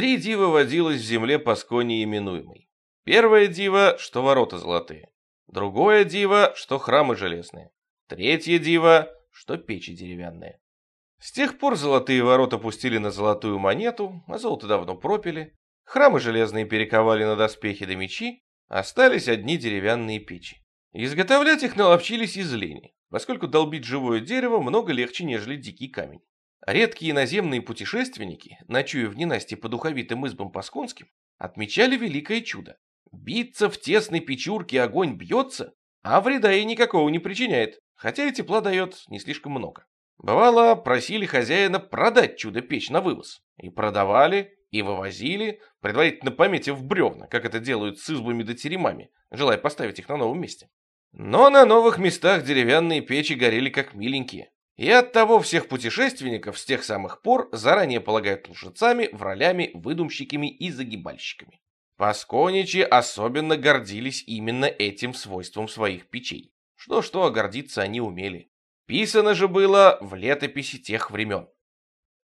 Три дива водилось в земле Паскони именуемой. Первое диво, что ворота золотые. Другое диво, что храмы железные. Третье диво, что печи деревянные. С тех пор золотые ворота пустили на золотую монету, а золото давно пропили. Храмы железные перековали на доспехи да мечи, остались одни деревянные печи. Изготовлять их наловчились из лени, поскольку долбить живое дерево много легче, нежели дикий камень. Редкие наземные путешественники, ночуя в ненасти по духовитым избам пасконским, отмечали великое чудо. Биться в тесной печурке огонь бьется, а вреда ей никакого не причиняет, хотя и тепла дает не слишком много. Бывало, просили хозяина продать чудо-печь на вывоз. И продавали, и вывозили, предварительно пометив бревна, как это делают с избами да теремами, желая поставить их на новом месте. Но на новых местах деревянные печи горели как миленькие. И оттого всех путешественников с тех самых пор заранее полагают лжецами, вралями, выдумщиками и загибальщиками. Пасконичи особенно гордились именно этим свойством своих печей. Что-что, а гордиться они умели. Писано же было в летописи тех времен.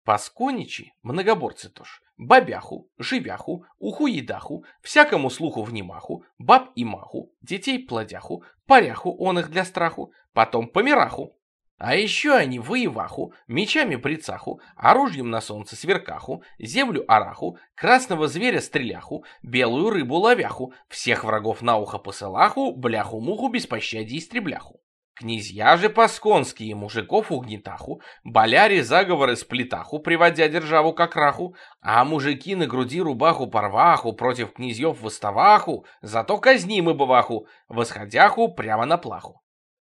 Пасконичи, многоборцы тоже, бабяху, живяху, ухуедаху, всякому слуху внимаху, баб и маху, детей плодяху, паряху он их для страху, потом помираху, а еще они воеваху, мечами прицаху, оружием на солнце сверкаху, землю араху, красного зверя стреляху, белую рыбу ловяху, всех врагов на ухо посылаху, бляху-муху без пощади истребляху. Князья же пасконские мужиков угнетаху, боляре заговоры сплетаху, приводя державу к краху, а мужики на груди рубаху порваху, против князьев выставаху, зато казнимы бываху, восходяху прямо на плаху.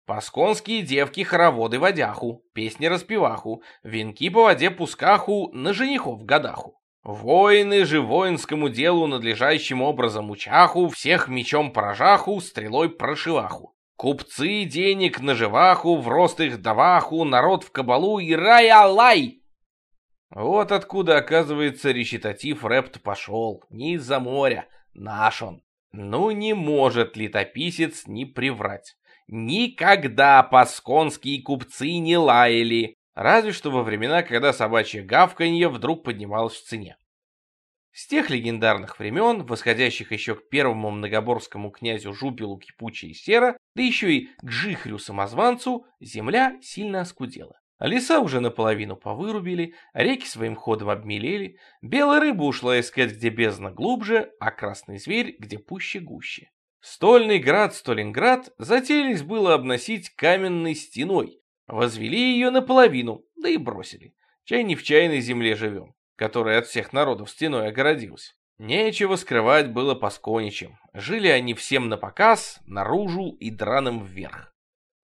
Пасконские девки-хороводы водяху, песни распеваху, венки по воде пускаху, на женихов годаху. Воины же воинскому делу надлежащим образом учаху, всех мечом поражаху, стрелой прошиваху. Купцы денег наживаху, в рост их даваху, народ в кабалу и рай-алай! Вот откуда, оказывается, речитатив рэпт пошел, не из-за моря, наш он. Ну не может летописец не приврать. Никогда пасконские купцы не лаяли, разве что во времена, когда собачье гавканье вдруг поднималось в цене. С тех легендарных времен, восходящих еще к первому многоборскому князю Жупилу Кипучи Сера, да еще и к Жихрю-самозванцу, земля сильно оскудела. Леса уже наполовину повырубили, реки своим ходом обмелели, белая рыба ушла искать где бездна глубже, а красный зверь где пуще гуще. Стольный град Сталинград затеялись было обносить каменной стеной, возвели ее наполовину, да и бросили. Чай не в чайной земле живем, которая от всех народов стеной огородилась. Нечего скрывать было пасконичем. Жили они всем на показ, наружу и драным вверх.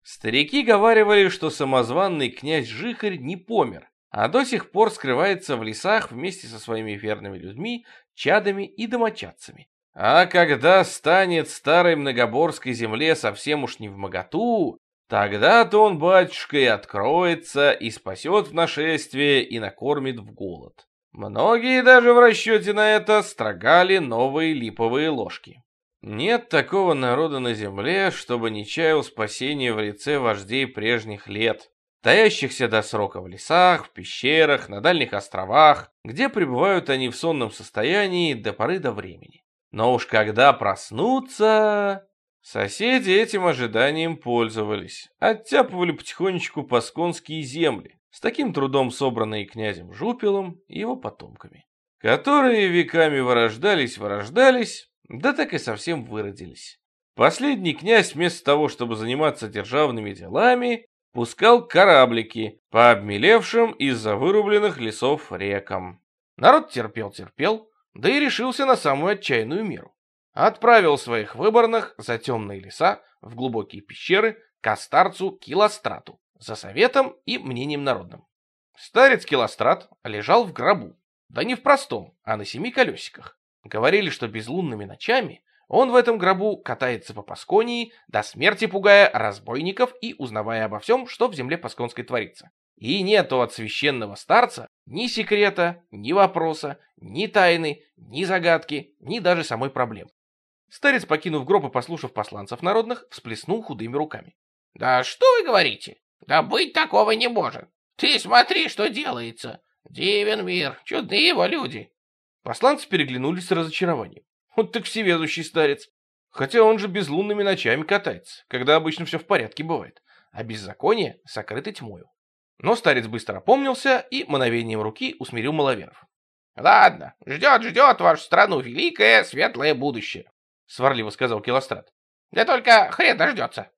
Старики говаривали, что самозванный князь Жихарь не помер, а до сих пор скрывается в лесах вместе со своими верными людьми, чадами и домочадцами. А когда станет старой многоборской земле совсем уж не в моготу, тогда-то он, батюшка, и откроется, и спасет в нашествие, и накормит в голод. Многие даже в расчете на это строгали новые липовые ложки. Нет такого народа на земле, чтобы не чаял спасения в лице вождей прежних лет, таящихся до срока в лесах, в пещерах, на дальних островах, где пребывают они в сонном состоянии до поры до времени. Но уж когда проснутся... Соседи этим ожиданием пользовались, оттяпывали потихонечку пасконские земли, с таким трудом собранные князем Жупилом и его потомками, которые веками вырождались, вырождались, да так и совсем выродились. Последний князь вместо того, чтобы заниматься державными делами, пускал кораблики по обмелевшим из-за вырубленных лесов рекам. Народ терпел-терпел, да и решился на самую отчаянную меру. Отправил своих выборных за темные леса, в глубокие пещеры, к старцу Килострату, за советом и мнением народным. Старец Килострат лежал в гробу, да не в простом, а на семи колесиках. Говорили, что безлунными ночами он в этом гробу катается по Пасконии, до смерти пугая разбойников и узнавая обо всем, что в земле Пасконской творится. И нету от священного старца ни секрета, ни вопроса, ни тайны, ни загадки, ни даже самой проблемы. Старец, покинув гроб и послушав посланцев народных, всплеснул худыми руками. «Да что вы говорите? Да быть такого не может! Ты смотри, что делается! Дивен мир, чудные его люди!» Посланцы переглянулись с разочарованием. Вот так всеведущий старец. Хотя он же безлунными ночами катается, когда обычно все в порядке бывает, а беззаконие сокрыто тьмою. Но старец быстро опомнился и мановением руки усмирил маловеров. «Ладно, ждет-ждет вашу страну великое светлое будущее», — сварливо сказал Келострат. «Да только хрен дождется».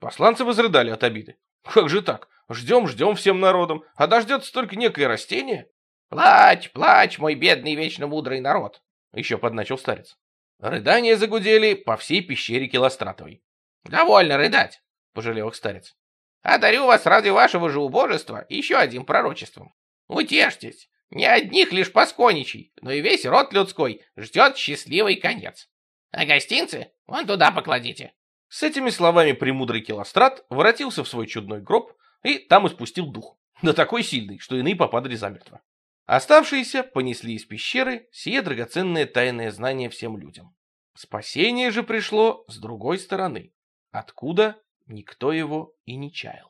Посланцы возрыдали от обиды. «Как же так? Ждем-ждем всем народом, а дождется только некое растение?» «Плачь, плачь, мой бедный вечно мудрый народ!» — еще подначил старец. Рыдания загудели по всей пещере Келостратовой. «Довольно рыдать!» — пожалел их старец. «Одарю вас ради вашего же убожества еще одним пророчеством. Утешьтесь, не одних лишь пасконичей, но и весь род людской ждет счастливый конец. А гостинцы вон туда покладите». С этими словами премудрый Келострат воротился в свой чудной гроб и там испустил дух, да такой сильный, что иные попадали замертво. Оставшиеся понесли из пещеры сие драгоценное тайное знание всем людям. Спасение же пришло с другой стороны, откуда никто его и не чаял.